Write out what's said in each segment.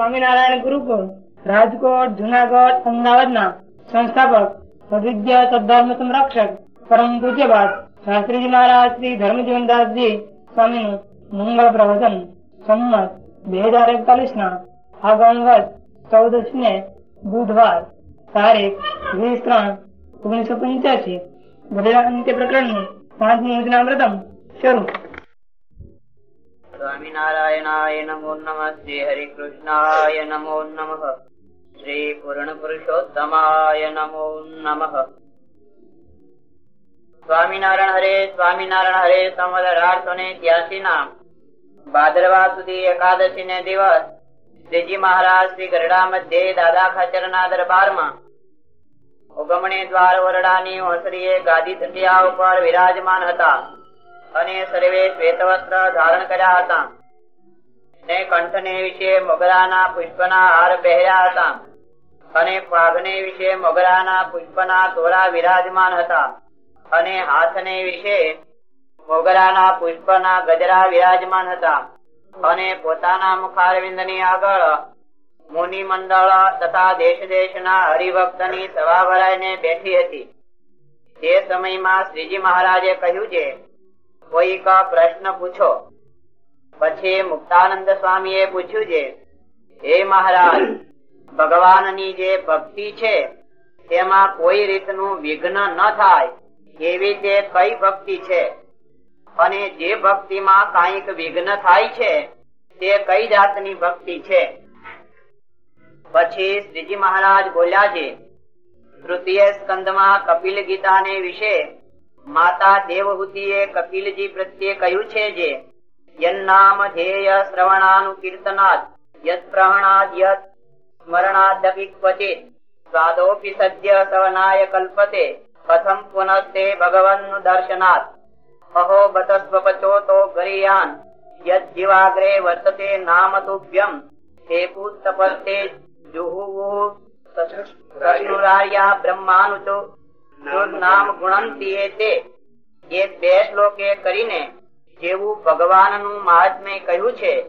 સ્વામિનારાયણ ગુરુકુળ, રાજકોટ, જુનાગઢ, અમદાવાદના સંસ્થાપક, અવિદ્ય સદ્ધર્મ સંરક્ષક, પરમ પૂજ્યપાદ શાસ્ત્રીજી મહારાજ શ્રી ધર્મજીવનદાસજી સ્વામીનું મંગળ પ્રવચન, સંમત બે હજાર એકતાલીસ ના આગમ વર્ષ ચૌદશ ને બુધવાર તારીખ વીસ ત્રણ ઓગણીસો પંચ્યાસી. ગઢડા અંત્ય પ્રકરણનું પાંચમી યોજના પ્રથમ શરૂ. સ્વામિનારાયણાય નમો નમ શ્રી હરિકૃષ્ણાય નમો નમ. શ્રી પૂર્ણ પુરુષોત્તમાય નમો નમ. સ્વામિનારાયણ હરે સ્વામિનારાયણ હરે સંવત ને ત્યાસી ના ભાદરવા સુધી એકાદશી ને દિવસ. શ્રીજી મહારાજ શ્રી ગરડા મધ્યે દાદા ખાચર ના દરબારમાં. ઉગમણે દ્વાર વરડાની ઓસરીએ ગાદી તટિયા ઉપર વિરાજમાન હતા. અને સર્વે શ્વેત વસ્ત્ર ધારણ કર્યા હતા. ને કંઠને વિશે મોગરાના પુષ્પના હાર પહેર્યા હતા. અને પાઘને વિશે મોગરાના પુષ્પના તોરા વિરાજમાન હતા. અને હાથને વિશે મોગરાના પુષ્પના ગજરા વિરાજમાન હતા. અને પોતાના મુખારવિંદની આગળ મુનિ મંડળ તથા દેશ દેશના હરિભક્તની સભા ભરાઈને બેઠી હતી. તે સમયમાં શ્રીજી મહારાજે કહ્યું છે કોઈક પ્રશ્ન પૂછો. પછી મુક્તાનંદ સ્વામી એ પૂછ્યું છે, હે મહારાજ, ભગવાનની જે ભક્તિ છે, તેમાં કોઈ રીતનું વિઘ્ન ન થાય એવી તે કઈ ભક્તિ છે? અને જે ભક્તિમાં કંઈક વિઘ્ન થાય છે, તે કઈ જાતની ભક્તિ છે? પછી શ્રીજી મહારાજ બોલ્યા છે, તૃતીય સ્કંદમાં કપિલ ગીતાને વિશે માતા દેવહૂતિએ કપિલજી પ્રત્યે કહ્યું છે જે યન્નામ ધ્યેય શ્રવણાનુકીર્તનાદ યત પ્રહણાદ યત સ્મરણાદપિ ક્વચિત સ્વાદોપી સદ્ય સવનાય કલ્પતે કથમ પુનસ્તે ભગવન્નું દર્શનાથ અહો બતસ્વપચોતો ગરિયાન યત જીવાગ્રે વર્તતે નામ તુભ્યમ હે પુત્તપસ્તે જુહુહુ સસુરાર્યા બ્રહ્માનુચો નામ ગુણંતી તે. એ બે શ્લોકે કરીને જેવું ભગવાનનું મહાત્મ્ય કહ્યું છે,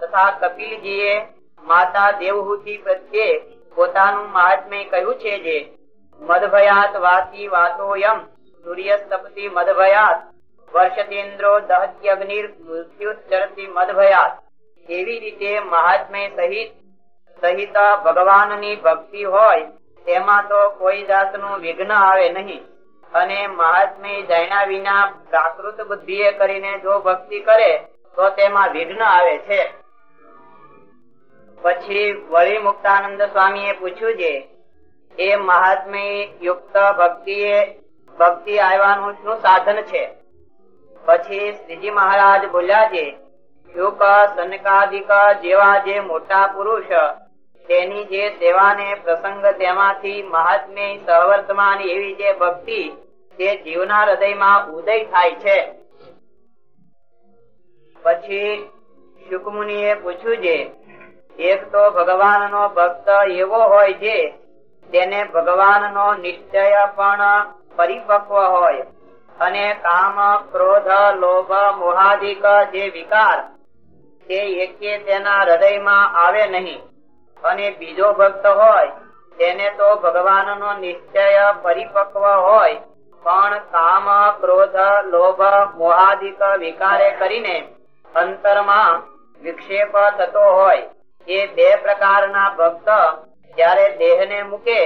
તથા કપિલજીએ માતા દેવહૂતિ પ્રત્યે પોતાનું મહાત્મ્ય કહ્યું છે જે, મદભયાત વાસી વાતોયમ સૂર્ય તપતી મદભયાત, વર્ષતેન્દ્રો દહત્યગ્નિર મૃત્યુચરતી મદભયાત. એવી રીતે મહાત્મ્ય સહિત, સહિતા ભગવાનની ભક્તિ હોય તેમાં તો કોઈ જાતનું વિઘ્ન આવે નહીં. અને મહાત્મ્ય જાણ્યા વિના પ્રાકૃત બુદ્ધિ કરીને જો ભક્તિ કરે, તો તેમાં વિઘ્ન આવે છે. પછી વળી મુક્તાનંદ સ્વામી એ પૂછ્યું છે એ મહાત્મ્ય યુક્ત ભક્તિ ભક્તિ આવવાનું શું સાધન છે? પછી શ્રીજી મહારાજ બોલ્યા છે શુક સનકાદિક જેવા જે મોટા પુરુષ તેની જે સેવાને પ્રસંગ તેમાંથી મહાત્મ્ય સહવર્તમાન એવી જે ભક્તિ તે જીવના હૃદયમાં ઉદય થાય છે. પછી શુકમુનિએ પૂછ્યું છે એક તો ભગવાનનો ભક્ત એવો હોય છે તેને ભગવાનનો નિશ્ચય પણ પરિપક્વ હોય અને કામ, ક્રોધ, લોભ, મોહાદિક જે વિકાર, તે એકે તેના હૃદયમાં આવે નહીં. અને બીજો ભક્ત હોય, તેને તો ભગવાનનો નિશ્ચય પરિપક્વ હોય, પણ કામ, ક્રોધ, લોભ, મોહાદિક વિકારે કરીને અંતરમાં વિક્ષેપ થતો હોય. એ બે પ્રકારના ભક્ત જયારે દેહને મૂકે,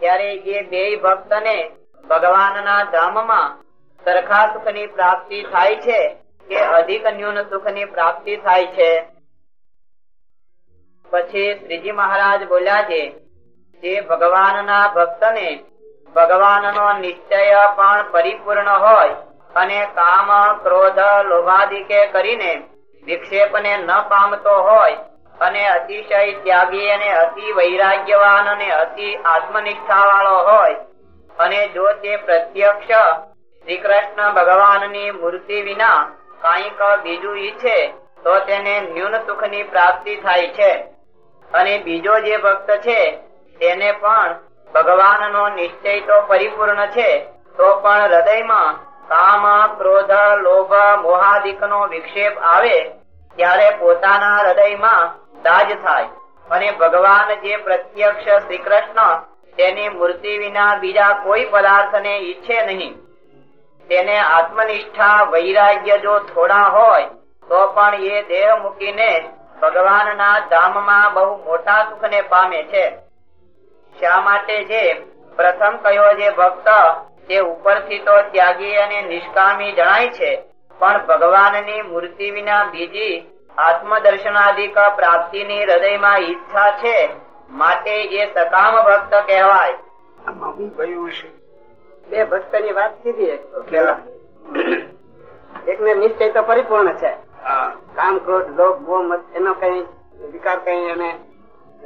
ત્યારે એ બે ભક્તને ભગવાનના ધામમાં સરખા સુખની પ્રાપ્તિ થાય છે કે અધિક ન્યૂન સુખની પ્રાપ્તિ થાય છે? પછી શ્રીજી મહારાજ બોલ્યા છે જે ભગવાનના ભક્તને, ભગવાનનો નિશ્ચય પણ પરિપૂર્ણ હોય અને કામ ક્રોધ લોભાદિકે કરીને વિક્ષેપને ન પામતો હોય અને અતિશય ત્યાગી અને અતિ વૈરાગ્યવાન અને અતિ આત્મનિષ્ઠા વાળો હોય અને જો તે પ્રત્યક્ષ શ્રી કૃષ્ણ ભગવાનની મૂર્તિ વિના કાંઈક બીજું ઈચ્છે, તો તેને ન્યૂન સુખની પ્રાપ્તિ થાય છે. અને બીજો જે ભક્ત છે, તેને પણ ભગવાનનો નિશ્ચય તો પરિપૂર્ણ છે, તો પણ હૃદયમાં કામ, ક્રોધ, લોભ મોહાદિક નો વિક્ષેપ આવે, ત્યારે પોતાના હૃદયમાં દાજ થાય. અને ભગવાન જે પ્રત્યક્ષ શ્રી કૃષ્ણ તેની મૂર્તિ વિના બીજા કોઈ પદાર્થને ઈચ્છે નહીં. તેને આત્મનિષ્ઠા વૈરાગ્ય જો થોડા હોય, તો પણ એ દેહ મૂકીને ભગવાનના ધામમાં બહુ મોટા સુખને પામે છે. શા માટે જે પ્રથમ કયો જે ભક્ત તે ઉપરથી તો ત્યાગી અને નિષ્કામી જણાય છે. પણ ભગવાનની મૂર્તિ વિના બીજી આત્મદર્શનાદિક પ્રાપ્તિની હૃદયમાં ઈચ્છા છે માટે એ સકામ ભક્ત કહેવાય. આમાં હું ગયું છે. બે ભક્તની વાત કીધી એક પેલા એક ને નિશ્ચય તો પરિપૂર્ણ છે. કામ ક્રોધ લોભ મોહ એનો કઈ વિકાર કઈ એને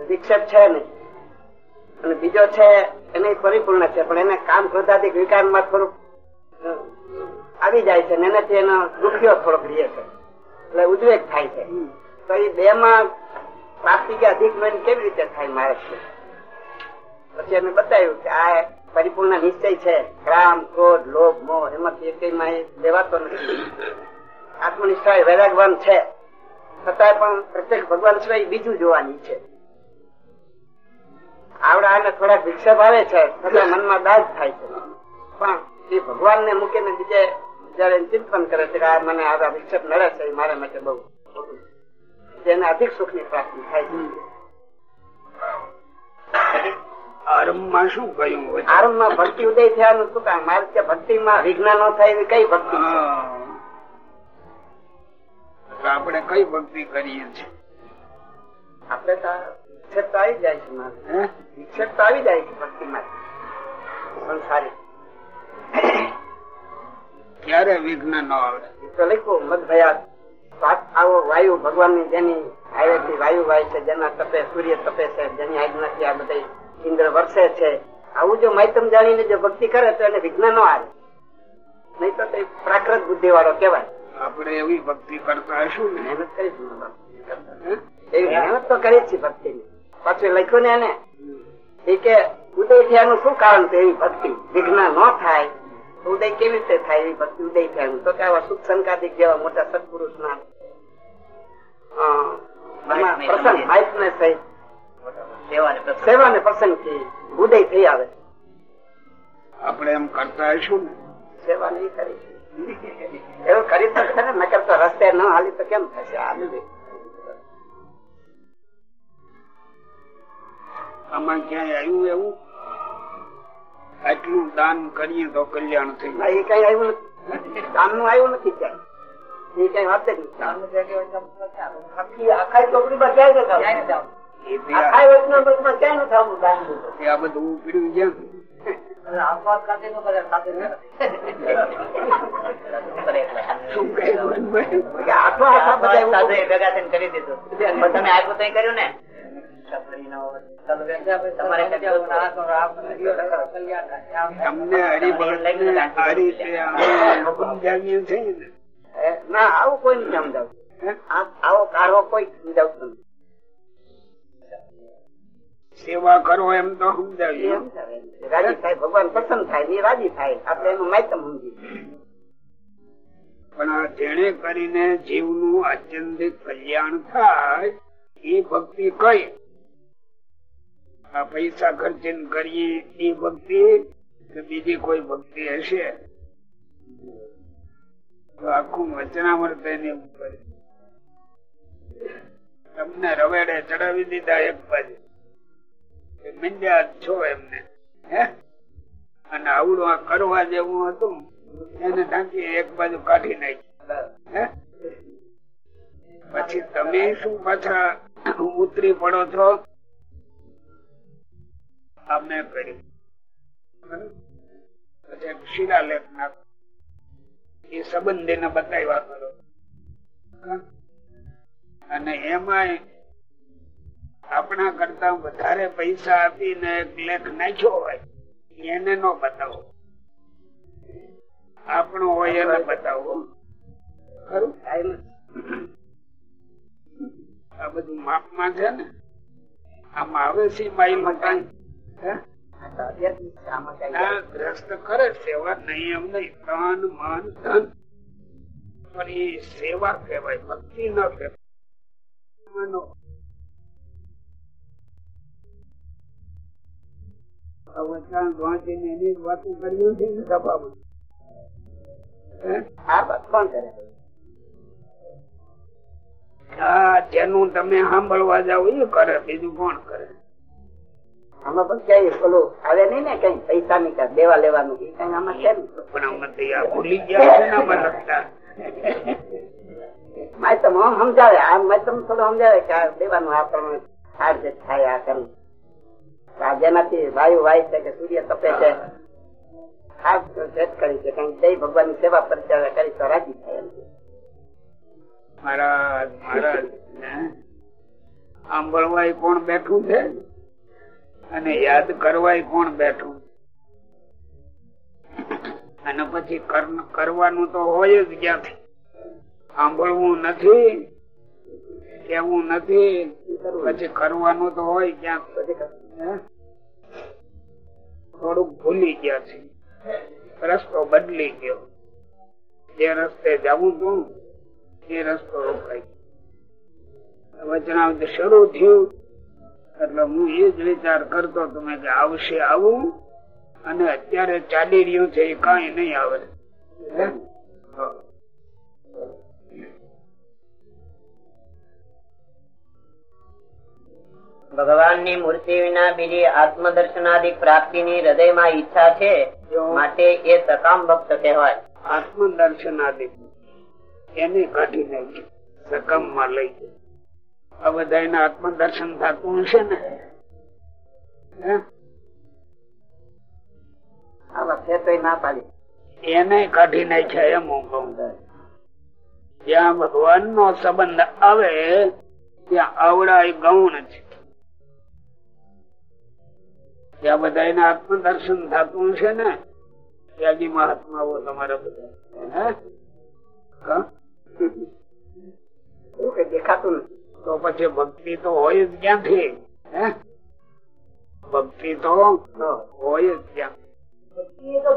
વિક્ષેપ છે નહીં. અને બીજો છે એને પરિપૂર્ણ છે પણ એને કામ ક્રોધાધિક વિકારમાં થોડુંક આવી જાય છે એનાથી એનો દુખ્યો થોડોક રહે છે. એટલે ઉદ્વેગ થાય છે. તો એ બે માં પ્રાપ્તિ કે અધિક મેન કેવી રીતે થાય મારે છે પછી એને બતાવ્યું કે આ પરિપૂર્ણ નિશ્ચય છે. ક્રામ ક્રોધ લોભ મોહ એમાંથી એક માં લેવાતો નથી. આત્મનિષ્ઠા એ વૈરાગવાન છે. છતાંય પણ પ્રત્યેક ભગવાન સિવાય બીજું જોવાની છે. આવડા આને થોડાક વિક્ષેપ આવે છે છતાં મનમાં દાજ થાય છે. પણ એ ભગવાન ને મૂકીને બીજે જયારે ચિંતન કરે છે કે આ મને આ વિક્ષેપ નડે છે એ મારા માટે બહુ. જેને અધિક સુખની પ્રાપ્તિ થાય છે. આરંભમાં શું કહ્યું આરંભમાં માં ભક્તિ ઉદય થયાનું શું કામ? મારે કે ભક્તિ માં વિઘ્ન ન થાય એવી કઈ ભક્તિ. તો આપણે કઈ ભક્તિ કરીએ છીએ? આપણે તો વિક્ષેપ તો આવી જાય છે હે? વિક્ષેપ તો આવી જાય છે ભક્તિ માં સંસારી. ક્યારે વિઘ્ન ન આવે તો લખો મત ભયા. આવો વાયુ ભગવાનની જેની હાઈવેથી વાયુ વાય છે જેના તપે સૂર્ય તપે છે જેની આજ્ઞાથી આ બધા ઇન્દ્ર વર્ષે છે. આવું જો માહિતમ જાણીને જો ભક્તિ કરે તો એને વિઘ્ન ન આવે. નહીં તો તે પ્રાકૃત બુદ્ધિ વાળો કેવાય આપણે એવી ભક્તિ કરતા હશું ને. મહેનત કરીશું એવી મહેનત તો કરી છે ભક્તિ ની પાછું લખ્યું ને એને. એ કે ઉદય થયાનું શું કારણ છે એવી ભક્તિ? વિઘ્ન ન થાય. ઉદય કેવી રીતે થાય એવી ભક્તિ ઉદય થયાનું તો કે આવા સુખ સંકાદિક જેવા મોટા સત્પુરુષ ના પ્રસંગ માહિતને સહિત સેવાને સેવા ને પ્રસંગથી ઉદય થઈ આવે. આપણે એમ કરતા હશું ને. સેવા નહીં કરી. એવું કરી તો ખરે નકર તો રસ્તે ન હાલી તો કેમ થશે? હાલી આમાં ક્યાંય આવ્યું એવું? આટલું દાન કરીએ તો કલ્યાણ થઈ એ કઈ આવ્યું નથી. કામનું આવ્યું નથી ક્યાંય. એ કઈ વાત નથી. આખી ચોપડીમાં ક્યાંય નથી આખા વચનામૃતમાં ક્યાંય નથી આવું દાન આ બધું ઉપડ્યું જ્યાં ને આવું કોઈ નહીં સમજાવતું. આવો કાઢવો કોઈ સમજાવતું નથી. સેવા કરો એમ તો એ સમજાવીએ સમજાવે એમ. છે. રાજી થાય ભગવાન પ્રસન્ન થાય ને એ રાજી થાય આપણે એનું માહિતમ સમજી પણ જેને કરીને જીવનું આત્યંતિક કલ્યાણ થાય એ ભક્તિ કઈ? આ પૈસા ખર્ચીને કરીએ એ ભક્તિ કે બીજી કોઈ ભક્તિ હશે? તો આખું વચનામૃત એની ઉપર. તમને રવેડે ચડાવી દીધા એક બાજુ. કરવા જેવું હતું, એને ઢાંકી એક બાજુ કાઢી નાખી પછી તમે શું પાછા ઉતરી પડો છો? આ મેં કર્યું? પછી શિલાલેખ નાખો. એ સંબંધીને બતાવ્યા કરો. અને એમાંય આપણા કરતા વધારે પૈસા આપીને એક લેખ નાખ્યો હોય એને નો બતાવો. આપણો હોય એને બતાવો. ખરું? આ બધું માપમાં છે ને? આમાં આવે છે માઇલ કઈ ગ્રસ્ત કરે સેવા નહીં એમ નહીં તન મન ધન. પણ એ સેવા કહેવાય ભક્તિ ન કહેવાય. મચાણ વાંચીને એની જ કર્યું છે સભામાં આ બસ કોણ કરે? જેનું તમે સાંભળવા જાવ એ કરે બીજું કોણ કરે? આમાં પણ ક્યાંય પેલું આવે નહીં ને કઈ પૈસા ની કઈ દેવા લેવાનું કઈ આમાં છે પણ આમાંથી આ ભૂલી ગયા છે ને આમાં લખતા. સમજાવે આ મેં તમને થોડું સમજાવે કે આ દેવાનું આ પ્રમાણે હાર થાય આ કરવું. જેનાથી વાયુ વાય છે કે સૂર્ય તપે છે આ ભેટ કરી છે કઈ દઈ ભગવાનની સેવા પરિચય કરી તો રાજી થાય મહારાજ મહારાજ સાંભળવાય કોણ બેઠું છે? અને યાદ કરવાય કોણ બેઠું? અને પછી કરવાનું તો હોય જ ક્યાંથી? સાંભળવું નથી કેવું નથી પછી કરવાનું તો હોય ક્યાંક? થોડુંક ભૂલી ગયા છે રસ્તો બદલી ગયો. જે રસ્તે જવું તું એ રસ્તો રોકાઈ વચનાવત શરૂ થયું. એટલે હું એ જ વિચાર કરતો તમે કે આવશે આવું, અને અત્યારે ચાલી રહ્યું છે, એ કઈ નહીં આવે. ભગવાનની મૂર્તિ વિના બીજી આત્મદર્શનાદિક પ્રાપ્તિની હૃદયમાં ઈચ્છા છે માટે એ સકામ ભક્ત કહેવાય. આત્મદર્શન આદિ એને કાઢી નાખી સકમમાં લઈ આ બધા એને આત્મદર્શન થતું હશે ને? એને કાઢી નાખ્યા એમ હું કહું. જ્યાં ભગવાન નો સંબંધ આવે ત્યાં આવડા એ ગૌણ છે. ત્યાં બધા એને આત્મદર્શન થતું છે ને ત્યાગી મહાત્માઓ તમારા બધા. દેખાતું તો પછી ભક્તિ તો હોય જ ક્યાંથી? ભક્તિ તો હોય જ ક્યાં? તો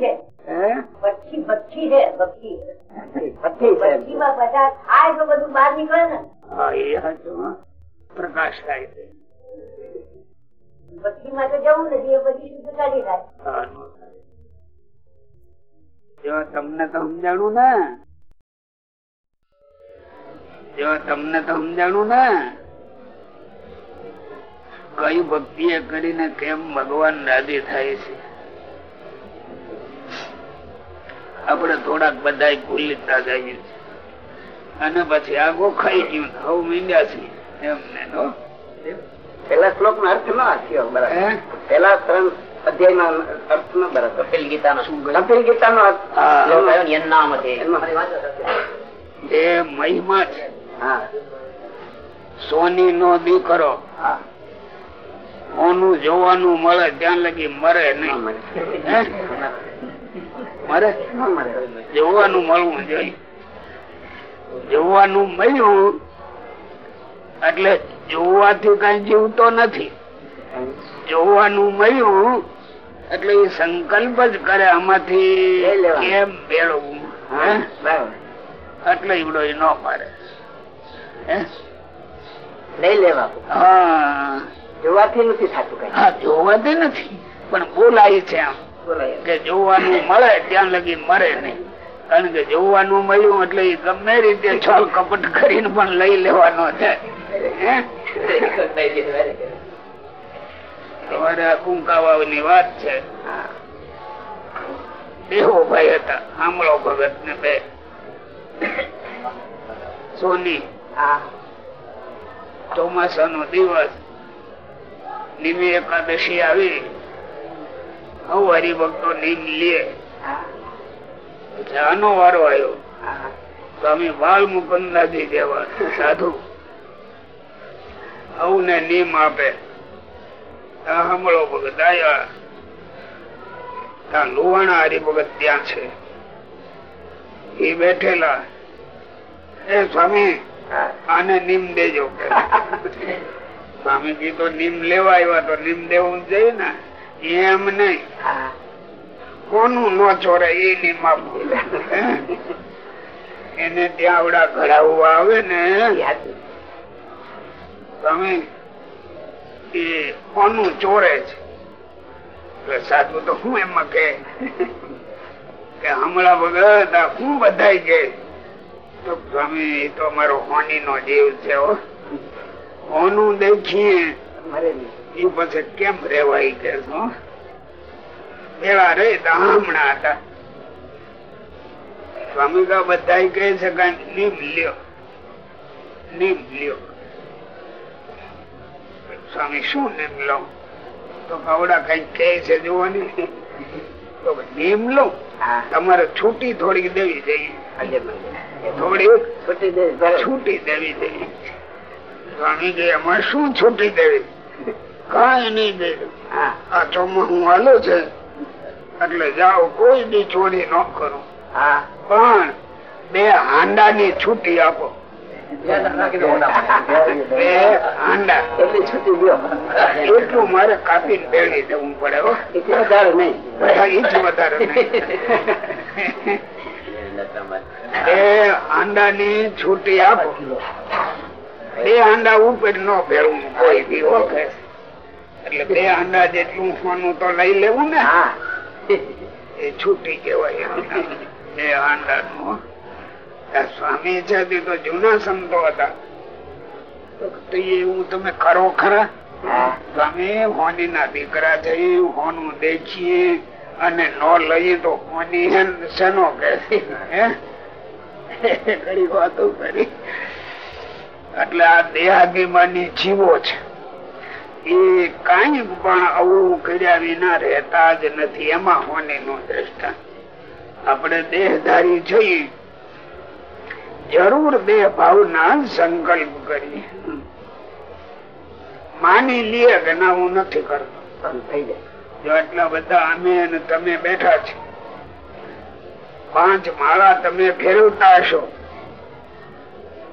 છે. હે? બચ્છી બચ્છી છે બચ્છી નથી બધા થાય તો બધું બહાર નીકળે ને. હા એ પ્રકાશ થાય છે. ને. કઈ ભક્તિ એ કરીને કેમ ભગવાન રાજી થાય છે? આપણે થોડાક બધા ભૂલતા જઈએ છીએ. અને પછી આગો ખાઈ ગયું હવ મીંડ્યા છીએ. એમને તો પેલા શ્લોક નો અર્થ નો આપ્યો બરાબર. પેલા ત્રણ અધ્યાય નો અર્થ નો બરાબર. કપિલ ગીતાનો. શું કપિલ ગીતા નો ને એ મહિમા છે. સોની નો દીકરો. હા. ઓનું જોવાનું મળે ત્યાં લગી મરે ન નહીં મળે. હે? મરે? જોવાનું મળવું જોઈએ. જોવાનું મળ્યું એટલે જોવાથી કઈ જીવતો નથી. જોવાનું મળ્યું એટલે એ સંકલ્પ જ કરે આમાંથી કેમ મેળવવું હા, એટલે ઈવડો એ ન પાડે. નથી જોવાથી નથી પણ બોલાય છે આમ. કે જોવાનું મળે ત્યાં લગી મરે નહીં. કારણ કે જોવાનું મળ્યું એટલે ગમે રીતે છ કપટ કરીને પણ લઈ લેવાનો છે. હે? સવારે આ કુંકાવાની વાત છે. દેહો ભાઈ હતા સાંભળો ભગત ને બે. સોની ચોમાસા નો દિવસ નિમી એકાદશી આવી. હું હરિભક્તો નીમ લે. આનો વારો આવ્યો. સ્વામી બાળ મુકંદાજી જેવા સાધુ હવને નીમ આપે. સાંભળો ભગત આવ્યા ત્યાં લુવાણા હરિભગત ત્યાં છે. એ બેઠેલા. એ સ્વામી આને નીમ દેજો. કે સ્વામીજી તો નીમ લેવા આવ્યા તો નીમ દેવું જ જોઈએ ને. એમ નહીં. કોનું નો ચોરે એ નીમ આપવું. એને ત્યાં આવડા ઘડાવવા આવે ને. તમે એ કોનું ચોરે છે. એટલે સાધુ તો શું એમાં કે હમણાં વગર શું બધાય કે. તો સ્વામી, એ તો અમારો હોની નો જીવ છે હોનું દેખીએ. એ પછી કેમ રેવાય કે પેલા રે તો હમણાં હતા. સ્વામી તો બધા કહે છે કે નીમ લ્યો. નીમ લ્યો. સ્વામી શું નીમ તો કવડા કઈ કે છે જોવાની? તો નીમ તમારે છૂટી થોડીક દેવી જઈએ. થોડી છૂટી દેવી જોઈએ. સ્વામી કે એમાં શું છૂટી દેવી? કઈ નહીં દે હા. આ ચોમાસું હાલો છે. એટલે જાઓ કોઈ બી ચોરી ન કરો. હા. પણ બે હાંડા ની છૂટી આપો. એટલી મારે કાપીને બેણી દેવું પડે વધારે નહીં. જ વધારે એ આંડા ની છૂટી આપો. બે આંડા ઉપર ન ભેળવું કોઈ બી ઓકે એટલે બે આંડા જેટલું સોનું તો લઈ લેવું ને. હા. એ છૂટી કેવાય બે આંડા નું સ્વામી છે તે તો જૂના સંતો હતા. એવું તમે કરો ખરા? સ્વામી હોની ના દીકરા છે હોનું દેખીએ અને નો લઈએ તો હોની શેનો કે ઘણી વાતો કરી. એટલે આ દેહાભિમાની જીવો છે. એ કઈ પણ આવું કર્યા વિના રહેતા જ નથી. એમાં હોની નું દ્રષ્ટા. આપણે દેહધારી છીએ જરૂર દેહ ભાવના સંકલ્પ કરીએ માની લઈએ કે ના હું નથી કરતો. થઈ જાય. જો એટલા બધા અમે અને તમે બેઠા છે. પાંચ માળા તમે ફેરવતા હશો.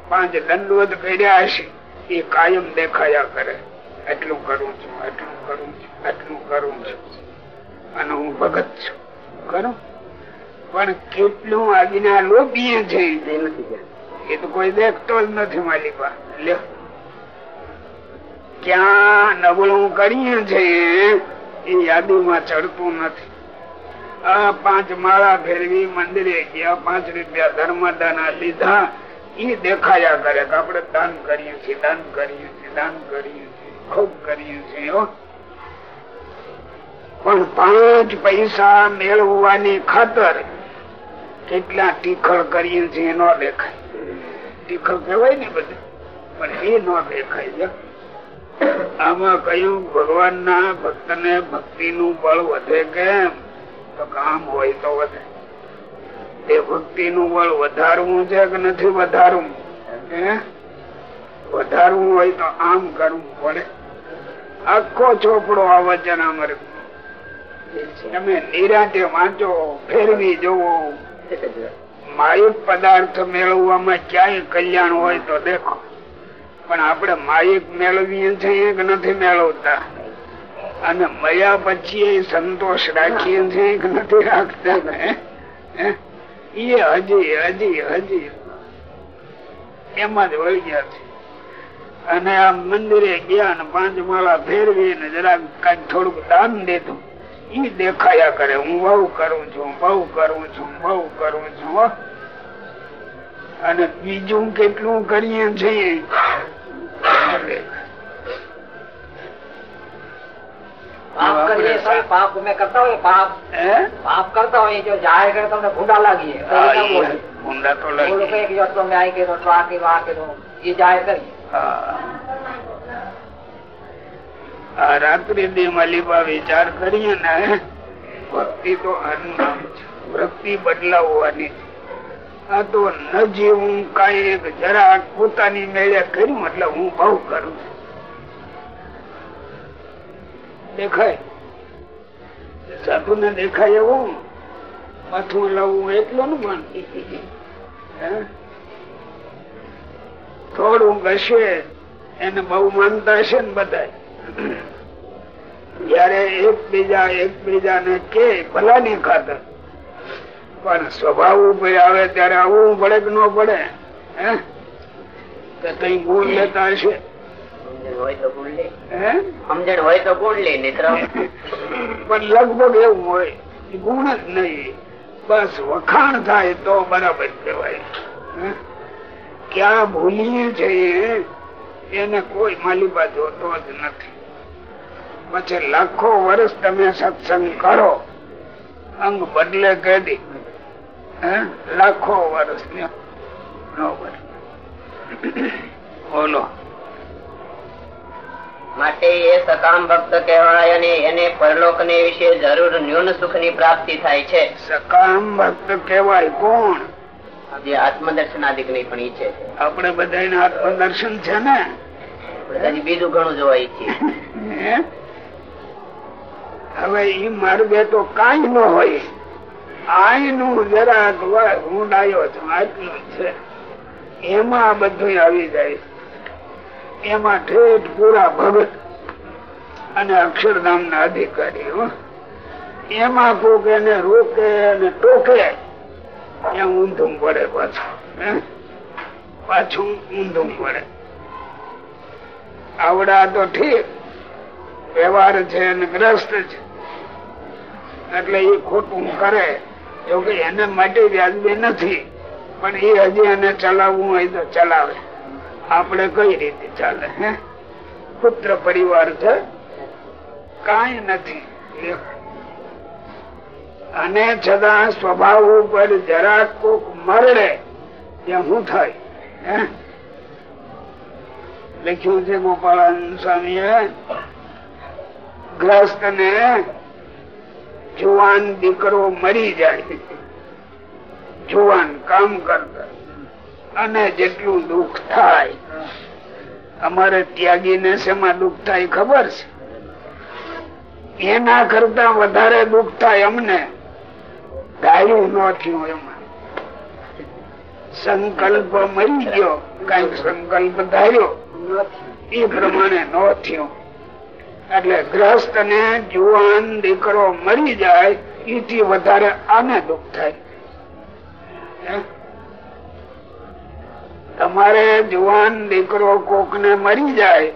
પાંચ દંડવત કર્યા હશે. એ કાયમ દેખાયા કરે. એટલું કરું છું એટલું કરું છું એટલું કરું છું. અને હું ભગત છું. ખરું પણ કેટલું આજના લોભીએ છે. એ તો કોઈ દેખતો જ નથી માલિકા લ્યો. ક્યાં નબળું કરીએ છે એ? યાદીમાં ચડતું નથી. આ પાંચ માળા ફેરવી મંદિરે ગયા પાંચ રૂપિયા ધર્મદાન લીધા. એ દેખાયા કરે કે આપણે દાન કરીએ છીએ દાન કરીએ છીએ દાન કરીએ છીએ ખૂબ કરીએ છીએ હો. પણ પાંચ પૈસા મેળવવાની ખાતર કેટલા ટીખળ કરીએ છીએ ન દેખાય. ટીખળ કહેવાય ને બધું પણ એ ન દેખાય છે. આમાં કયું ભગવાન ના ભક્ત ને ભક્તિ નું બળ વધે કેમ? તો કામ હોય તો વધે. એ ભક્તિ નું બળ વધારવું છે કે નથી વધારવું? વધારવું હોય તો આમ કરવું પડે. આખો ચોપડો આ વચન અમર તમે નિરાતે વાંચો ફેરવી જોવો માયિક પદાર્થ મેળવવામાં ક્યાંય કલ્યાણ હોય તો દેખો. પણ આપણે માયિક મેળવીએ છીએ કે નથી મેળવતા? અને મળ્યા પછી એ સંતોષ રાખીએ છીએ કે નથી રાખતા? હે? એ હજી હજી હજી. એમાં જ વળી ગયા છે. અને આ મંદિરે ગયા ને પાંચ માળા ફેરવી ને જરાક કંઈક થોડુંક દાન દીધું. ઈ દેખાયા કરે હું બહુ કરું છું બહુ કરું છું બહુ કરું છું અને બીજું કેટલું કરીએ છીએ પાપ કરીએ તો પાપ અમે કરતા હોય પાપ હે? પાપ કરતા હોય જો જાહેર કરે તમને ભૂંડા લાગીએ તો ઈ બોલે. ઊંડા બોલો લાગી. કે એક આ કર્યો તો આ કર્યો આ કર્યો એ જાહેર કરીએ. આ રાત્રિ દી માલિબા વિચાર કરીએ ને, ભક્તિ તો હનુમાન છે. વૃત્તિ બદલાવવાની આ તો ન જીવું, કઈ જરા પોતાની મેળે કર્યું, એટલે હું ભાવ કરું છું. દેખાય? સાધુ ને દેખાય એવું? માથું લાવવું એટલું ને પણ? થોડું ઘસે એને બહુ માનતા હશે ને બધા જયારે એકબીજા એકબીજા ને કે ભલા ની ખાતર. પણ સ્વભાવ ઉપર આવે ત્યારે આવવું પડે કે ન પડે હે? કે કઈ ગુણ લેતા હશે? સમજણ હોય તો ગુણ લે. પણ લગભગ એવું હોય ગુણ જ નહીં. બસ વખાણ થાય તો બરાબર કહેવાય? ક્યાં ભૂલીએ છીએ એને કોઈ માલિબા જોતો જ નથી. પછી લાખો વર્ષ તમે સત્સંગ કરો. અંગ બદલે કેદી લાખો વર્ષ બોલો. માટે એ સકામ ભક્ત કહેવાય અને એને પરલોક ને વિશે જરૂર ન્યૂન સુખની પ્રાપ્તિ થાય છે. સકામ ભક્ત કહેવાય કોણ? જે આત્મદર્શનાદિકની પણ છે. આપણે બધા આત્મદર્શન છે ને? બીજું ઘણું જોવા ઈચ્છીએ હે? હવે ઈ માર્ગે તો કઈ ન હોય. આઈ નું જરાક હું ડાયો છું, આટલું છે. એમાં બધું આવી જાય. એમાં ઠેઠ પૂરા ભગત અને અક્ષરધામ ના અધિકારી એમાં કોક એને રોકે અને ટોકે એમ ઊંધું પડે પાછું? પાછું ઊંધું પડે. આવડા તો ઠીક, વ્યવહાર છે અને ગ્રસ્ત છે. એટલે એ ખોટું કરે. જોકે એને માટે વ્યાજબી નથી. પણ એ હજી એને ચલાવવું હોય તો ચલાવે. આપણે કઈ રીતે ચાલે પુત્ર પરિવાર છે? કઈ નથી. અને છતાં સ્વભાવ ઉપર જરાક કોક મરડે ત્યાં શું થાય લખ્યું છે ગોપાલ સ્વામી ગ્રસ્ત ને જુવાન દીકરો મરી જાય. જુવાન કામ કરતા. અને જેટલું દુઃખ થાય, અમારે ત્યાગી ને શેમાં દુઃખ થાય ખબર છે? એના કરતા વધારે દુઃખ થાય અમને. ધાર્યું ન થયું એમાં. સંકલ્પ મરી ગયો. કંઈક સંકલ્પ ધાર્યો. એ પ્રમાણે ન થયો. એટલે ગ્રસ્ત ને જુવાન દીકરો મરી જાય એથી વધારે આને દુઃખ થાય. તમારે જુવાન દીકરો કોક ને મરી જાય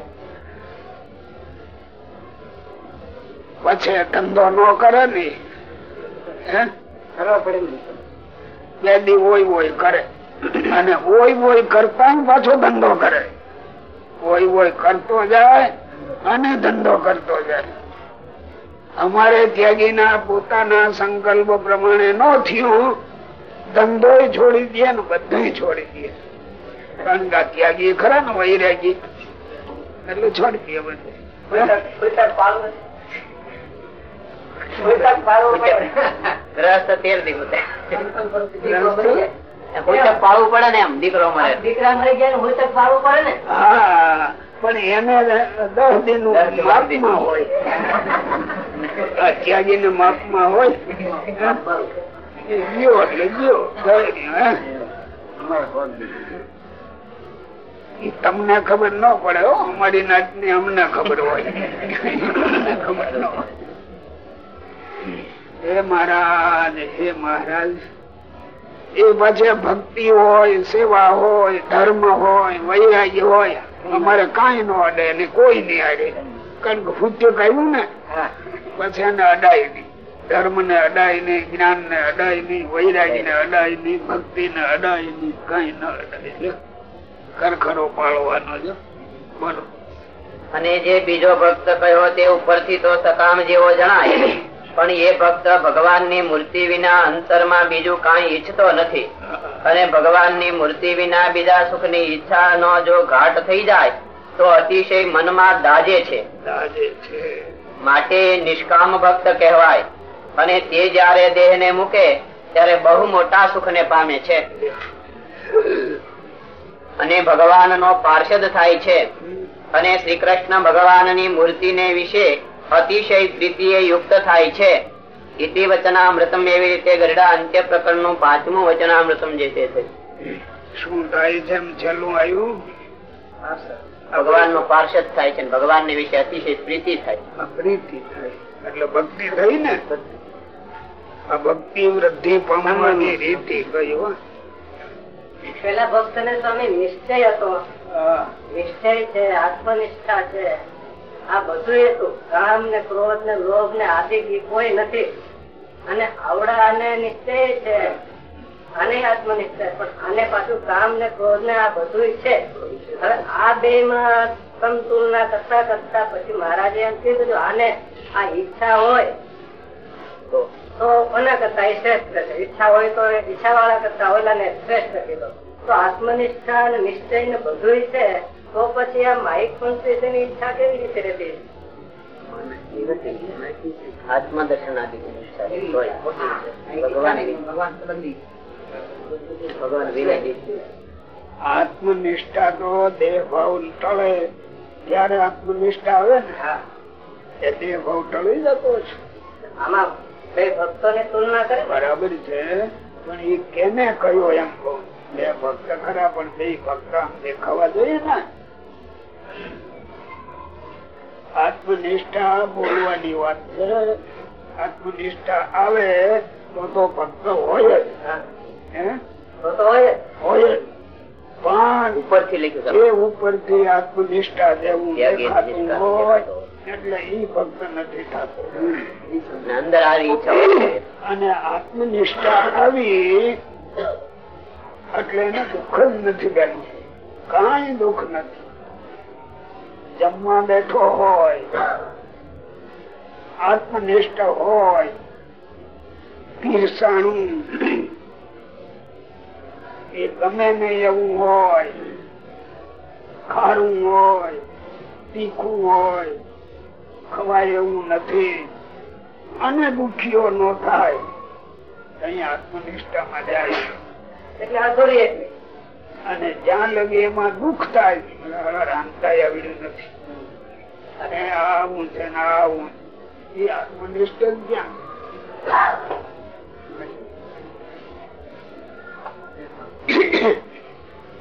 પછી ધંધો ન કરે ને. બે દી ઓય ઓય કરે. અને ઓય ઓય કરતા પાછો ધંધો કરે. ઓય ઓય કરતો જાય અને ધંધો કરતો જાય. અમારે ત્યાગી ના પોતાના સંકલ્પ પ્રમાણે ન થયું ધંધો છોડી દે ને બધું છોડી દે. કારણ કે ત્યાગી ખરા ને વૈરાગી. એટલે છોડી દે બધું. પાળવું પડે ને એમ દીકરો મળે દીકરા મળી ગયા હોય તક પાડવું પડે ને? હા. પણ એને દસ દિનનું માપમાં હોય. આ ને માપમાં હોય ગયો એટલે ગયો. તમને ખબર ન પડે હો અમારી નાત ને અમને ખબર હોય. ખબર ન હોય. હે મહારાજ હે મહારાજ. એ પછી ભક્તિ હોય સેવા હોય ધર્મ હોય વૈરાગ્ય હોય અમારે કઈ નો અડે ને કોઈ નહીં અડે. કારણ કે ભૂત્ય કહ્યું ને પછી એને અડાય નહીં. ધર્મ ને અડાય નહીં જ્ઞાન ને અડાય નહીં વૈરાગ્ય ને અડાય નહીં ભક્તિ ને અડાય નહીં કઈ ન અડાય. ખરખરો પાળવાનો જો બોલો. અને જે બીજો ભક્ત કહ્યો તે ઉપરથી તો સકામ જેવો જણાય. પણ એ ભક્ત ભગવાનની મૂર્તિ વિના અંતરમાં બીજું કઈ ઈચ્છતો નથી. અને ભગવાનની મૂર્તિ વિના બીજા સુખની ઈચ્છા નો જો ઘાટ થઈ જાય તો અતિશય મનમાં દાજે છે. દાજે છે. માટે નિષ્કામ ભક્ત કહેવાય. અને તે જયારે દેહને મૂકે ત્યારે બહુ મોટા સુખને પામે છે. અને ભગવાનનો પાર્ષદ થાય છે. અને શ્રી કૃષ્ણ ભગવાનની મૂર્તિને વિશે અતિશય પ્રીતિએ યુક્ત થાય છે. ઇતિ વચનામૃતમ એવી રીતે ગરડા અંત્ય પ્રકરણનું પાંચમું વચનામૃતમ જે છે તે. શું થાય છે છેલ્લું આવ્યું? ભગવાનનો પાર્ષદ થાય છે ભગવાન ને વિશે અતિશય પ્રીતિ થાય. પ્રીતિ થાય. એટલે ભક્તિ થઈ ને? આ ભક્તિ વૃદ્ધિ પામવાની રીતિ કઈ હો. પેલા ભક્ત ને સ્વામી નિશ્ચય હતો. નિશ્ચય છે આત્મનિષ્ઠા છે. આ બધું હતું કામ ને ક્રોધ ને લોભ ને આદિ કોઈ નથી. અને આવડા અને નિશ્ચય છે. આને આત્મનિષ્ઠા પણ આને પાછું કામ ને ક્રોધ ને આ બધું છે. હવે આ બે માં સમતુલના કરતા કરતા પછી મહારાજે એમ કીધું આને આ ઈચ્છા હોય, તો કોના કરતા એ શ્રેષ્ઠ છે? ઈચ્છા હોય તો ઈચ્છા વાળા કરતા ઓલા ને શ્રેષ્ઠ કીધો તો આત્મનિષ્ઠા અને નિશ્ચય ને બધું છે. તો પછી આ માઇક પંચી ઈચ્છા કેવી રીતે રહેતી? આત્મદર્શન આદિ ભગવાન ભગવાન વિનય આત્મનિષ્ઠા તો દેહ ભાવ ટળે. ત્યારે આત્મનિષ્ઠા આવે ને એ દેહ ભાવ ટળી જતો છે. આમાં બે ભક્તો ની તુલના કરે. બરાબર છે પણ એ કેને કયો એમ? કહું બે ભક્ત ખરા પણ બે ભક્ત દેખાવા જોઈએ ને. આત્મનિષ્ઠા બોલવાની વાત છે. આત્મનિષ્ઠા આવે તો તો ભક્ત હોય હોય. પણ ઉપરથી લખ્યું જે ઉપરથી આત્મનિષ્ઠા જેવું દેખાતું હોય એટલે ઈ ભક્ત નથી થતો. અંદર આવી ઈચ્છા અને આત્મનિષ્ઠા આવી એટલે એને દુઃખ જ નથી બેનું કઈ દુઃખ નથી. જમવા બેઠો હોય, આત્મનિષ્ઠ હોય, પીરસાણું. એ ગમે ને એવું હોય, ખારું હોય, તીખું હોય, ખવાય એવું નથી. અને દુખીઓ ન થાય અહીંયા આત્મનિષ્ઠામાં જાય એટલે આ એટલી અને જ્યાં લગી એમાં દુઃખ થાય રાંધતા આવડ્યું નથી. અને આવું છે ને આવું એ આત્મનિષ્ઠ જ્ઞાન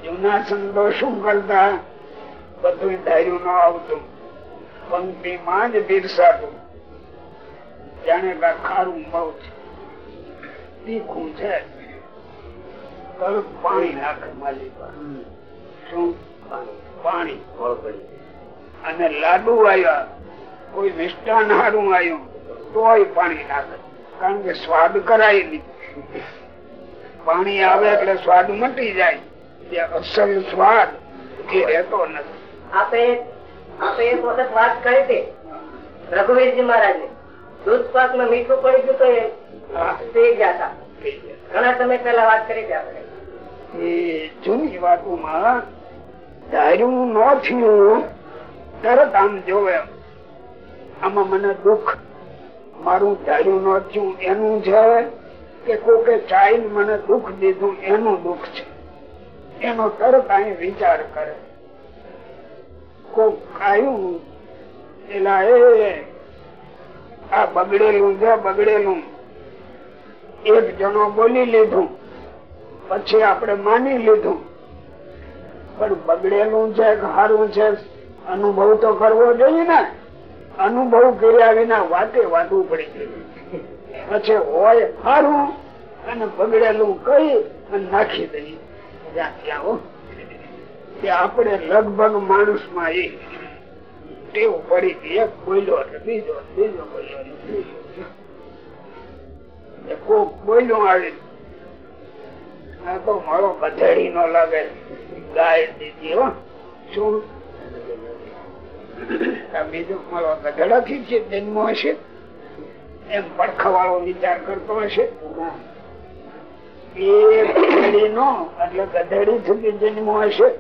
જૂના સંતો શું કરતા? બધું ધાર્યું ન આવતું. પંક્તિ માં જ પીરસાતું જાણે ખારું બહુ છે તીખું છે. પાણી શું? પાણી. અને લાડુ આવ્યા કોઈ મિષ્ટાન હારું આવ્યું તોય પાણી નાખે. કારણ કે સ્વાદ કરાય નહીં. પાણી આવે એટલે સ્વાદ મટી જાય. જે અસલ સ્વાદ એ રહેતો નથી. આપે આપે એક વખત વાત કરી હતી રઘુવીરજી મહારાજ ને દૂધ પાકમાં મીઠું પડી ગયું તો એ ગયા હતા. ઘણા સમય પેલા વાત કરી હતી આપણે. એ જૂની વાતોમાં ધાર્યું ન થયું. તરત આમ જોવે, આમાં મને દુઃખ. મારું ધાર્યું ન થયું, એનું છે કે કોકે ચાઈને મને દુઃખ દીધું, એનું દુઃખ છે. એનો તરત અહીં વિચાર કરે. કોક આવ્યું એલા, એ, આ બગડેલું છે બગડેલું. એક જણો બોલી લીધું પછી આપણે માની લીધું પણ બગડેલું છે સારું છે, અનુભવ તો કરવો જોઈએ ને અનુભવ કર્યા વિના વાતે વાતું પડી ગયું પછી હોય સારું અને બગડેલું કઈ અને નાખી દઈએ. કે આપણે લગભગ માણસમાં એ ટેવ પડી ગઈ. એક બોલ્યો બીજો બીજો બોલ્યો. કોક બોલ્યો આવી આ ગધેડી જન્મ હશે. એ સુધી જન્મ હશે.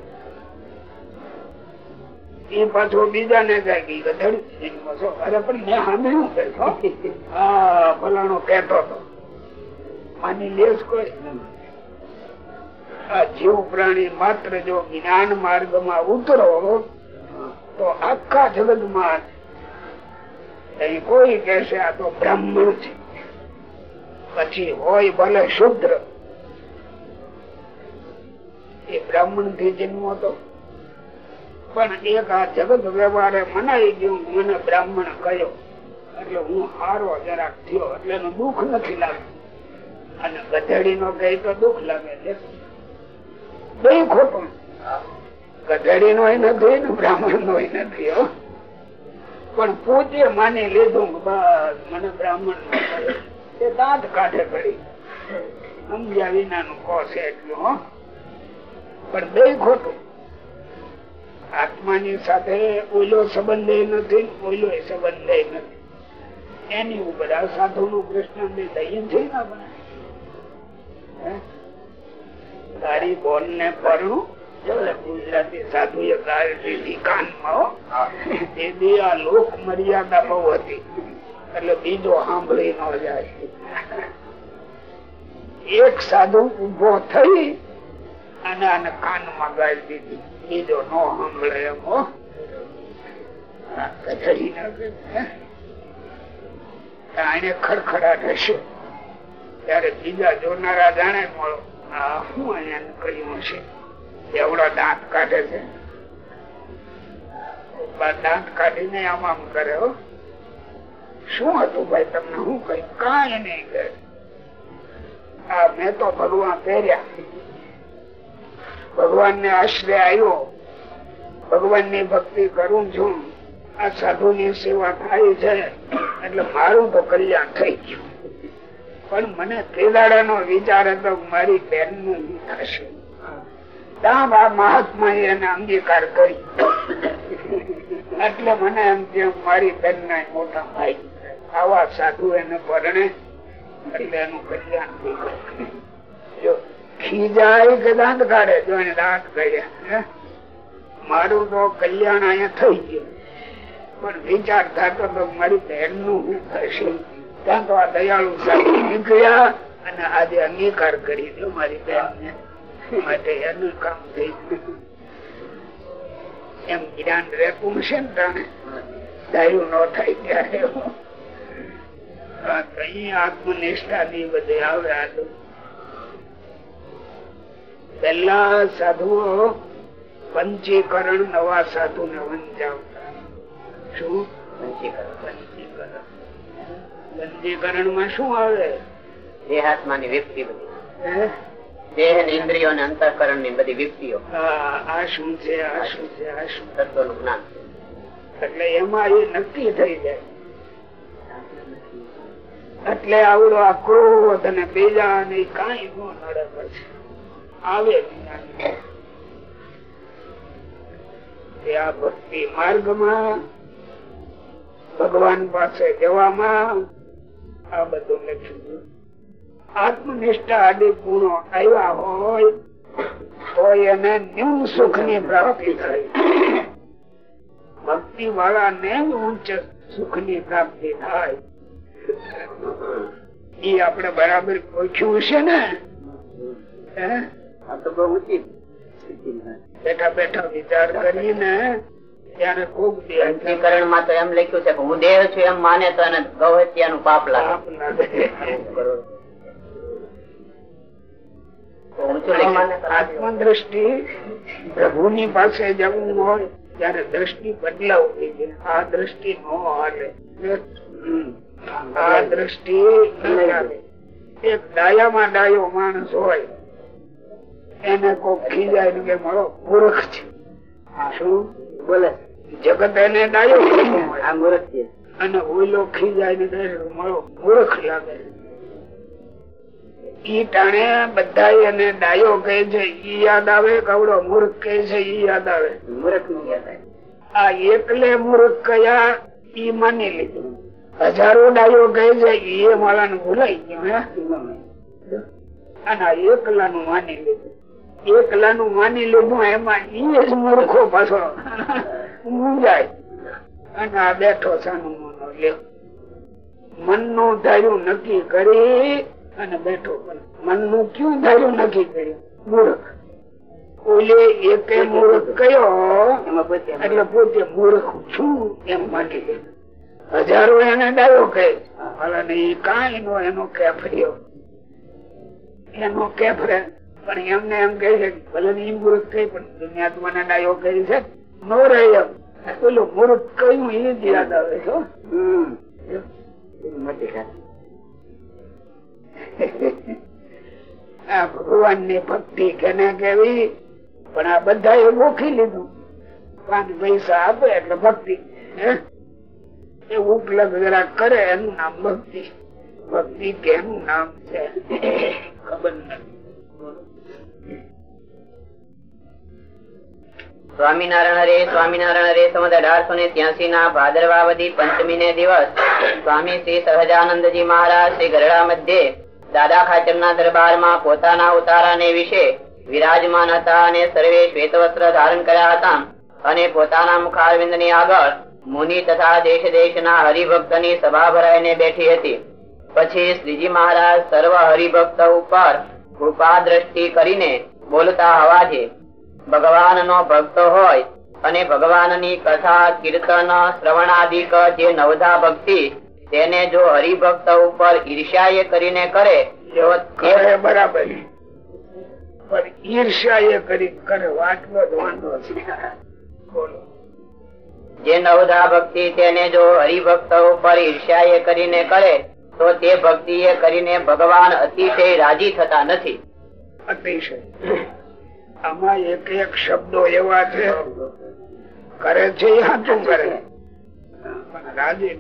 એ પાછો બીજા ને જાય કે ગધેડી જન્મ છો. અરે, પણ મેં સામે શું હો. હા, ફલાણો કેતો હતો. માની લેશ કોઈ? આ જીવ પ્રાણી માત્ર જો જ્ઞાન માર્ગમાં ઉતરો તો આખા જગતમાં કોઈ કેસે આ તો બ્રાહ્મણ છે. પછી હોય ભલે શુદ્ર. એ બ્રાહ્મણથી જન્મ હતો. પણ એક આ જગત વ્યવહારે મનાઈ ગયું મને બ્રાહ્મણ કયો એટલે હું હારો જરાક થયો, એટલે દુઃખ નથી લાગતું. અને ગધેડી નો કહે, તો દુઃખ લાગે છે. બે ખોટું. ગધેડી નો નથી ને બ્રાહ્મણ નો નથી પણ પૂજ્ય માની લીધું બસ, મને બ્રાહ્મણ એ દાંત કાઢે કરી સમજ્યા વિનાનું કોષ એટલું પણ બે ખોટું. આત્માની સાથે ઓઈલો સંબંધ નથી ને ઓઈલો સંબંધ નથી. એની ઉપર આ સાધુ નું કૃષ્ણ ને દઈએ છે ને આપણે? તારી બોલ ને પરું ગુજરાતી કાનમાં એટલે બીજો સાંભળી ન જાય. એક સાધુ થઈ અને આને કાનમાં ગાળી દીધી. બીજો નો સાંભળે એમ નાખે ખડખડાટ હશે ત્યારે બીજા જોનારા જાણે મળો. આ મેં તો ભગવાન પહેર્યા. ભગવાન ને આશ્રય આવ્યો ભગવાનની ભક્તિ કરું છું. આ સાધુ ની સેવા થાય છે. એટલે મારું તો કલ્યાણ થઈ ગયું. પણ મને તેદાડા નો વિચાર હતો મારી બેનનું થશે. મહાત્મા એને અંગીકાર કરી એટલે મને એમ કે મારી બેન ના મોટા ભાઈ આવા સાધુ એને પરણે, એટલે એનું કલ્યાણ થઈ ગયું. જો ખીજાય કે દાંત કાઢે, જો એને દાંત કાઢ્યા? મારું તો કલ્યાણ અહીંયા થઈ ગયું. પણ વિચાર થતો તો મારી બહેનનું થશે. ત્યાં તો આ દયાળુ નીકળ્યા અને આજે અંગીકાર કરી દો મારી બેન ને માટે એનું કામ થઈ એમ જ્ઞાન રહેતું છે ને તાણે. દાયું ન થાય ત્યારે કઈ આત્મનિષ્ઠા ની બધે આવે આ. પેલા સાધુઓ પંચીકરણ નવા સાધુ ને વંચાવતા શું? પંચીકરણ. પંચીકરણમાં શું આવે? દેહાત્માની વ્યક્તિ બધી દેહ ને ઇન્દ્રિયો ને અંતઃકરણની બધી વ્યક્તિઓ. આ શું છે આ શું છે આ શું? તત્વનું જ્ઞાન. એટલે એમાં એ નક્કી થઈ જાય. એટલે આવડો આ ક્રોધ અને બીજા ને કઈ ગુણ નડે પછી. આવે. આ ભક્તિ માર્ગમાં ભગવાન પાસે જવામાં આ બધું લખ્યું આત્મનિષ્ઠા આદિ ગુણો આવ્યા હોય તો એને ન્યૂ સુખની પ્રાપ્તિ થાય. ભક્તિ વાળા ને ઉચ્ચ સુખની પ્રાપ્તિ થાય. એ આપણે બરાબર ઓછું છે ને? આ તો બહુ ઊંચી બેઠા બેઠા વિચાર કરીને ત્યારે કોક દે માં તો એમ લખ્યું છે કે હું દેહ છું એમ માને તો એને ગૌહત્યાનું પાપ પાપ લાગે. તો ઊંચું લખ્યું. પાસે જવું હોય ત્યારે દ્રષ્ટિ બદલાવવી છે આ દ્રષ્ટિ નો હાલે આ દ્રષ્ટિ ન. એક ડાયામાં ડાયો માણસ હોય એને કોઈ ખીજાય ને કે મારો મૂર્ખ છે શું બોલે જગત એને ડાયો. આ મૂર્ખ છે. અને ઓઈલો ને કહે છે, મારો મૂર્ખ લાગે. ઈ ટાણે બધા એને ડાયો કહે છે ઈ યાદ આવે કવડો મૂર્ખ કહે છે ઈ યાદ આવે. મૂર્ખનું યાદ આવે. આ એકલે મૂર્ખ કયા ઈ માની લીધું હજારો ડાયો કહે છે માળા મારા ભૂલાઈ ગયો અને એકલા નું માની લીધું એકલાનું માની લીધું એમાં ઈ જ મૂર્ખો પાછો મૂંઝાય. અને આ બેઠો સાનું મોનો મનનું ધાર્યું નક્કી કરી અને બેઠો મનનું ક્યું ધાર્યું નક્કી કર્યું? મૂર્ખ. ઓલે એક મૂર્ખ કયો? એટલે પોતે મૂર્ખ છું એમ માની હજારો એને ડાયો કહે. ભલે એ કાંઈ નો એનો કેફર્યો એનો કેફરે પણ એમને એમ કહે છે કે ભલે ને મૂર્ખ કઈ પણ દુનિયા તો મને ડાયો કરી છે. નો રહે એમ. પેલું મૂર્ખ કયું? એ જ યાદ આવે છે. આ ભગવાનની ભક્તિ કેને કેવી? પણ આ બધા એ ગોખી લીધું. પાંચ પૈસા આપે એટલે ભક્તિ? એ ઉપલબ્ધ જરા કરે એનું નામ ભક્તિ. ભક્તિ કેનું નામ છે? ખબર નથી. અને ધારણ કર્યા હતા અને પોતાના મુખારવિંદની આગળ મુનિ તથા દેશ દેશ ના હરિભક્તની સભા ભરાઈને બેઠી હતી. પછી શ્રીજી મહારાજ સર્વ હરિભક્ત ઉપર કૃપા દ્રષ્ટિ કરીને બોલતા અવાજે ભગવાન નો ભક્ત હોય અને ભગવાનની કથા કીર્તન શ્રવણાદિક જે નવધા ભક્તિ તેને જો હરિભક્ત ઉપર ઈર્ષ્યા કરીને કરે કરે બરાબર. પણ ઈર્ષા કરી કરે વાંચવો જ વાંધો બોલો. જે નવધા ભક્તિ તેને જો હરિભક્ત ઉપર ઈર્ષ્યા કરીને કરે તો તે ભક્તિ એ કરીને ભગવાન અતિશય રાજી થતા નથી. અતિશય. આમાં એક એક શબ્દો એવા છે કરે છે કરે? રાજી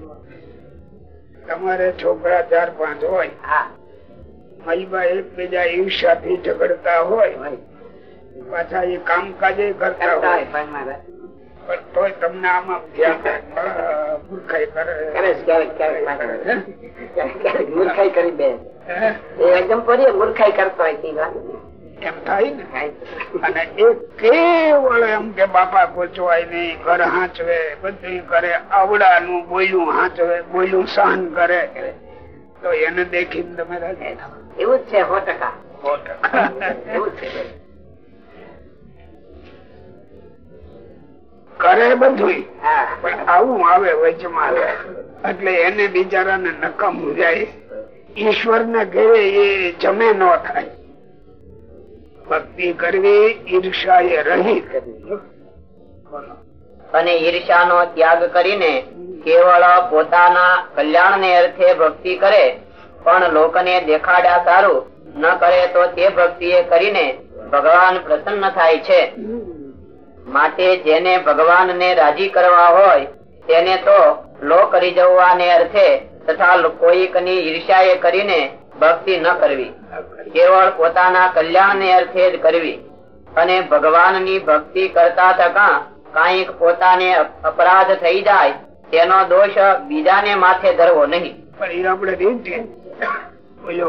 તમારે છોકરા ચાર પાંચ હોય મલબા એકબીજા ઈર્ષાથી ઝઘડતા હોય પાછા એ કામકાજે કરતા હોય. પણ તોય તમને આમાં મૂર્ખાઈ કરે. બે એકદમ મૂર્ખાઈ કરતો હોય એમ થાય ને? અને એ કેવળ એમ કે બાપા પૂછવાય નહીં ઘર હાંચવે બધું કરે આવડાનું બોલ્યું હાંચવે બોલ્યું સહન કરે. તો એને દેખીને તમે એવું જ છે સો ટકા. સો ટકા. એવું જ છે કરે બધું પણ આવું આવે વચમાં. એટલે એને બિચારાને નકામું જાય. ઈશ્વર ને ઘેરે એ જમે ન થાય. ભક્તિ કરવી ઈર્ષા એ રહી કરવી. અને ઈર્ષાનો ત્યાગ કરીને કેવળ પોતાના કલ્યાણ ને અર્થે ભક્તિ કરે પણ લોકોને દેખાડ્યા સારું ન કરે તો તે ભક્તિ એ કરીને ભગવાન પ્રસન્ન થાય છે. માટે જેને ભગવાન ને રાજી કરવા હોય, તેને તો લોક રીઝવવાને અર્થે તથા કોઈકની ઈર્ષ્યાએ કરીને ભક્તિ ન કરવી. કેવળ પોતાના કલ્યાણ ને અર્થે જ કરવી. અને ભગવાનની ભક્તિ કરતા થકા કાંઈક પોતાને અપરાધ થઈ જાય, તેનો દોષ બીજાને માથે ધરવો નહીં. પણ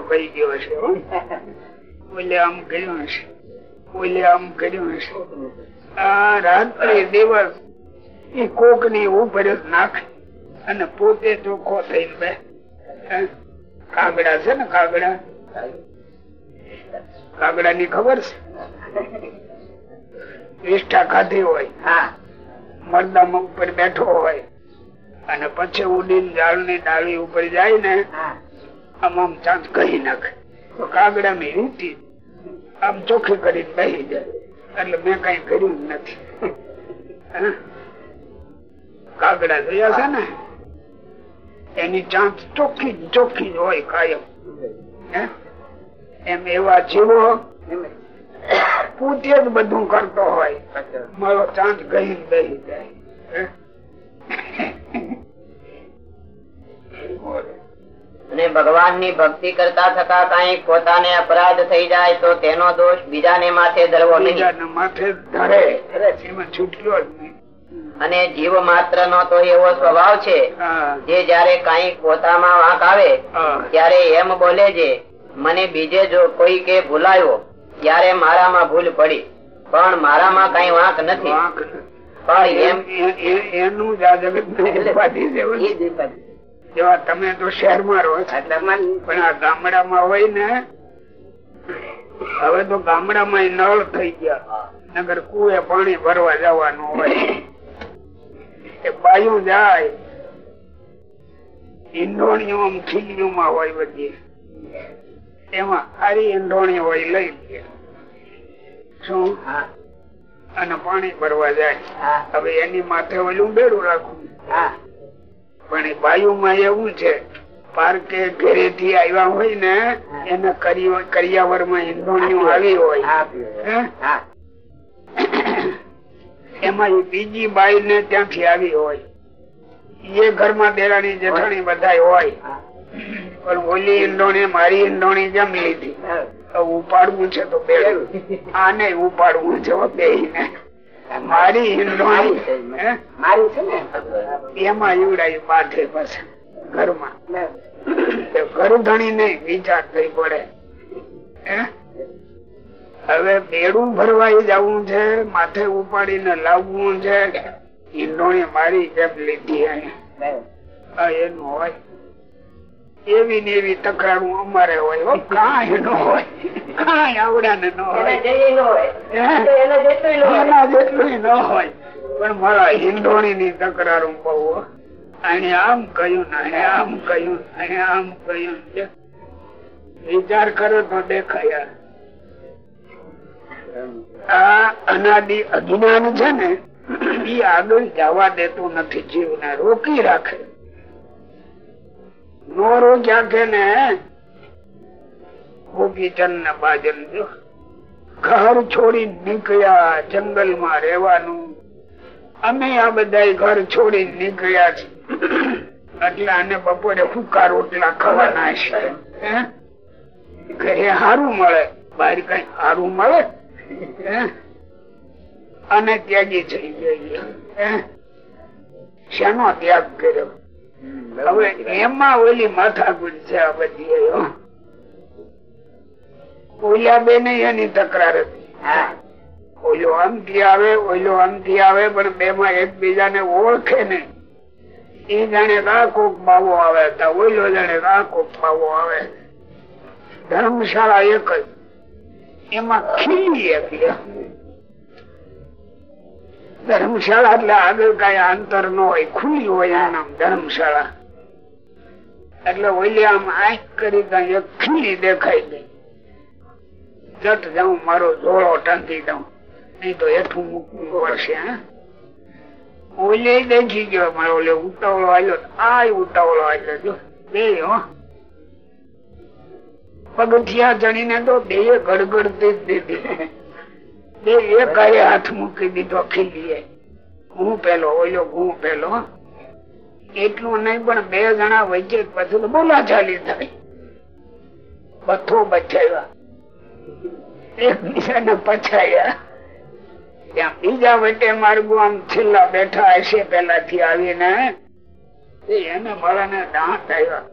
કઈ ગયો છે આમ કર્યું હશે. આમ કર્યું હશે. રાત્રિ દિવસ એ કોકની ઉપર નાખે અને પોતે ચોખ્ખો થઈને બે. કાગડા છે ને કાગડા? કાગડા ની ખબર છે? નિષ્ઠા ખાધી હોય. હા. મરદામાં ઉપર બેઠો હોય. અને પછી ઉડીને ઝાડની ડાળી ઉપર જાય ને આમ આમ ચાંચ કહી નાખે. તો કાગડા ની રીતિ આમ ચોખ્ખી કરીને બેસી જાય. એટલે મેં કઈ કર્યું નથી. કાગડા જોયા છે ને? એની ચાંચ ચોખ્ખી ચોખ્ખી હોય કાયમ. એમ એવા જીવો પોતે જ બધું કરતો હોય. મારો ચાંદ ગઈ ગહી જાય. હે? ભગવાનની ભક્તિ કરતા થતા કઈ પોતાને અપરાધ થઈ જાય તો તેનો દોષ બીજાને માથે ધરવો નહીં. માથે ધરે. એમાં છૂટ્યો જ નહીં. અને જીવ માત્ર નો તો એવો સ્વભાવ છે જે જયારે કાંઈક પોતામાં વાંક આવે ત્યારે એમ બોલે છે મને બીજે જો કોઈ કે ભૂલાયો ત્યારે મારામાં ભૂલ પડી. પણ મારામાં કઈ વાંક નથી. પણ એમ એનું જ આ જગત ઉપાધિ છે હો. એ જ ઉપાધિ. જેવા તમે તો શહેરમાં રહો પણ આ ગામડામાં હોય ને હવે તો ગામડામાં નળ થઈ ગયા. નગર કુએ પાણી ભરવા જવાનું હોય. એ બાયું જાય. ઈંડોણીઓ આમ ખીલીઓમાં હોય બધી. એમાં સારી ઈંડોણી હોય લઈ લે. શું? હા. અને પાણી ભરવા જાય. હવે એની માથે ઓલું બેડું રાખવું. હા. પણ વાયુમાં એવું છે પાર્કે ઘરે થી આવ્યા હોય ને એને કરિયાવરમાં ઈંધોણીઓ આવી હોય. એમાં બીજી બાઈ ને ત્યાંથી આવી હોય. એ ઘરમાં દેરાણી જેઠાણી બધા હોય. પણ ઓલી ઈંડોણી મારી ઈંડોણી જમ લીધી. ઉપાડવું છે તો બે આને ઉપાડવું છે બે ને મારી મારી છે ને? એમાં ઈવડાયું ઘરમાં. ઘર ધણી ને વિચાર થઈ પડે. હે? હવે બેડું ભરવાઈ જવું છે માથે ઉપાડીને લાવવું છે. ઈંડોણી મારી જેમ લીધી આ એનું હોય. એવી ને એવી તકરારું અમારે હોય કાંઈ ન હોય. કાંઈ આવડાને ન હોય? એને જેટલું ન હોય. પણ મારા હિંડોણી ની તકરારું બહુ. આમ કહ્યું ને આમ કહ્યું ને આમ કહ્યું છે. વિચાર કરો તો દેખાય આ. અનાદિ અજ્ઞાન છે ને એ આગળ જવા દેતું નથી. જીવને રોકી રાખે. રોક્યા કે ને? ને બાજન ઘર છોડી નીકળ્યા જંગલમાં રહેવાનું. અમે આ બધા ઘર છોડી નીકળ્યા છે એટલે આને બપોરે ફૂકા રોટલા ખાવાના છે? ઘરે સારું મળે. બહાર કઈ સારું મળે? અને ત્યાગી થઈ હે? શેનો ત્યાગ કર્યો. હવે એમાં ઓલી માથાકૂટ છે આ બધી હો. ઓલા એની તકરાર હતી. ઓલો આમથી આવે ઓલો આમથી આવે પણ બે માં એકબીજાને ઓળખે નહીં. એ જાણે આ કોક બાવો આવે હતા ઓલો જાણે આ કોક બાવો આવે. ધર્મશાળા એક જ. એમાં ખીલી એટલે ધર્મશાળા એટલે આગળ કઈ અંતર ન હોય, ખુલ્લી હોય આમ ધર્મશાળા. એટલે ઓલી આમ આંખ કરી કઈ એક ખીલી ગઈ. જટ જાઉં, મારો જોડો ટાંકી દઉં. નહીં તો હેઠું મૂકવું પડશે, હા. ઓલે દેખી ગયો મારો, ઓલે ઉતાવળો આવ્યો આ ઉતાવળો આવ્યો જો. બે, હો. પગથિયા ચડીને તો બે ગડગડતી જ દીધી. બે હાથ મૂકી દીધો ખીલીએ. હું પેલો ઓયો હું પેલો એટલું નહીં, પણ બે જણા વચ્ચે પછી બોલા ચાલી થાય. બથો બચાવ્યા. એકબીજાને પછાયા. ત્યાં બીજા વચ્ચે માર્ગો આમ છેલ્લા બેઠા હશે પેલાથી આવીને. એને મારાને દાંત આવ્યા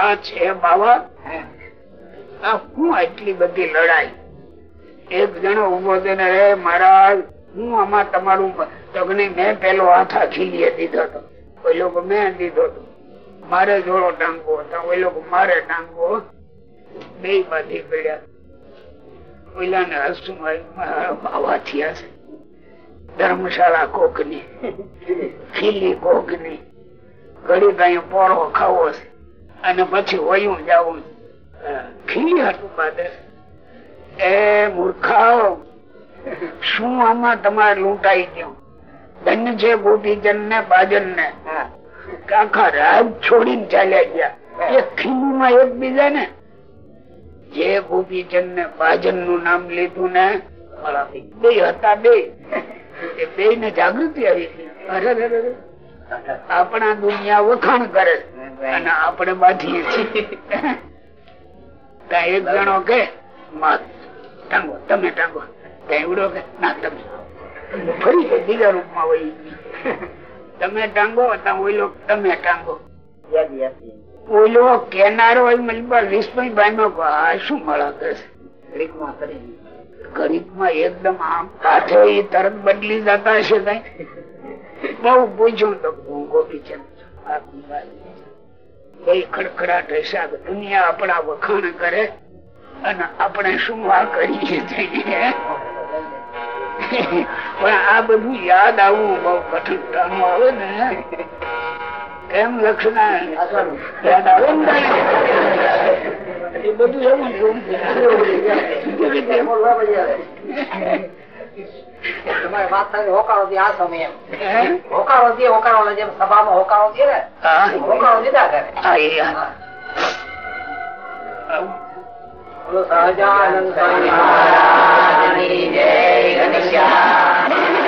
આ છે આ હું આટલી બધી લડાઈ? એક જણો ઊભો થઈને રે મહારાજ, હું આમાં તમારું તગની મેં પેલો હાથા ખીલીએ દીધો હતો. લોકો મેં દીધો હતો. મારે જોડો ટાંગો હતો. લોકો મારે ટાંગો બે માંથી પડ્યા. ધર્મશાળા કોકની, ખીલી કોકની. ઘડી કઈ પોળો ખાવો અને પછી વયું જવું ખીલી હતું એ મૂર્ખાઓ શું આમાં તમારે લૂંટાઈ ગયું? ધન્ય છે ગોપીચંદ ને બાજન ને આખા રાજ છોડીને ચાલ્યા ગયા. એક ખીલીમાં એકબીજા ને જે ગોપીચંદ ને બાજનનું નામ લીધું ને બે હતા બે. એ બે ને જાગૃતિ આવી અરે. આપણા દુનિયા વખાણ કરે અને આપણે બાંધીએ છીએ. ત્યાં એક જણો કે "માં, ટાંગો તમે ટાંગો. ત્યાં કે? ના તમે. ફરી છે બીજા રૂપમાં ગઈ. તમે ટાંગો ઓઈલો તમે ટાંગો. ઓઈલો કેનારો હોય વિસ્મય ભાઈ નો શું મળે કે ગરીબમાં એકદમ આમ ઈ તરત બદલી જતા હશે કઈ. બહુ પૂછ્યું તો હું ગોપીચંદ છું. કઈ ખડખડાટ હશે દુનિયા આપણા વખાણ કરે. અને આપણે શું આ કરીએ છીએ? પણ આ બધું યાદ આવવું બહુ કઠિન કામ આવે ને. કેમ લક્ષ્મણ યાદ આવે ને. એ બધું એવું ને વાત થાય હોકારો દે આ સમય એમ. હોકારો દે હોકારો જેમ સભામાં હોકારો દે ને. હોકારો દીધા કરે. સહજાનંદ સ્વામી મહારાજ જય ઘનશ્યામ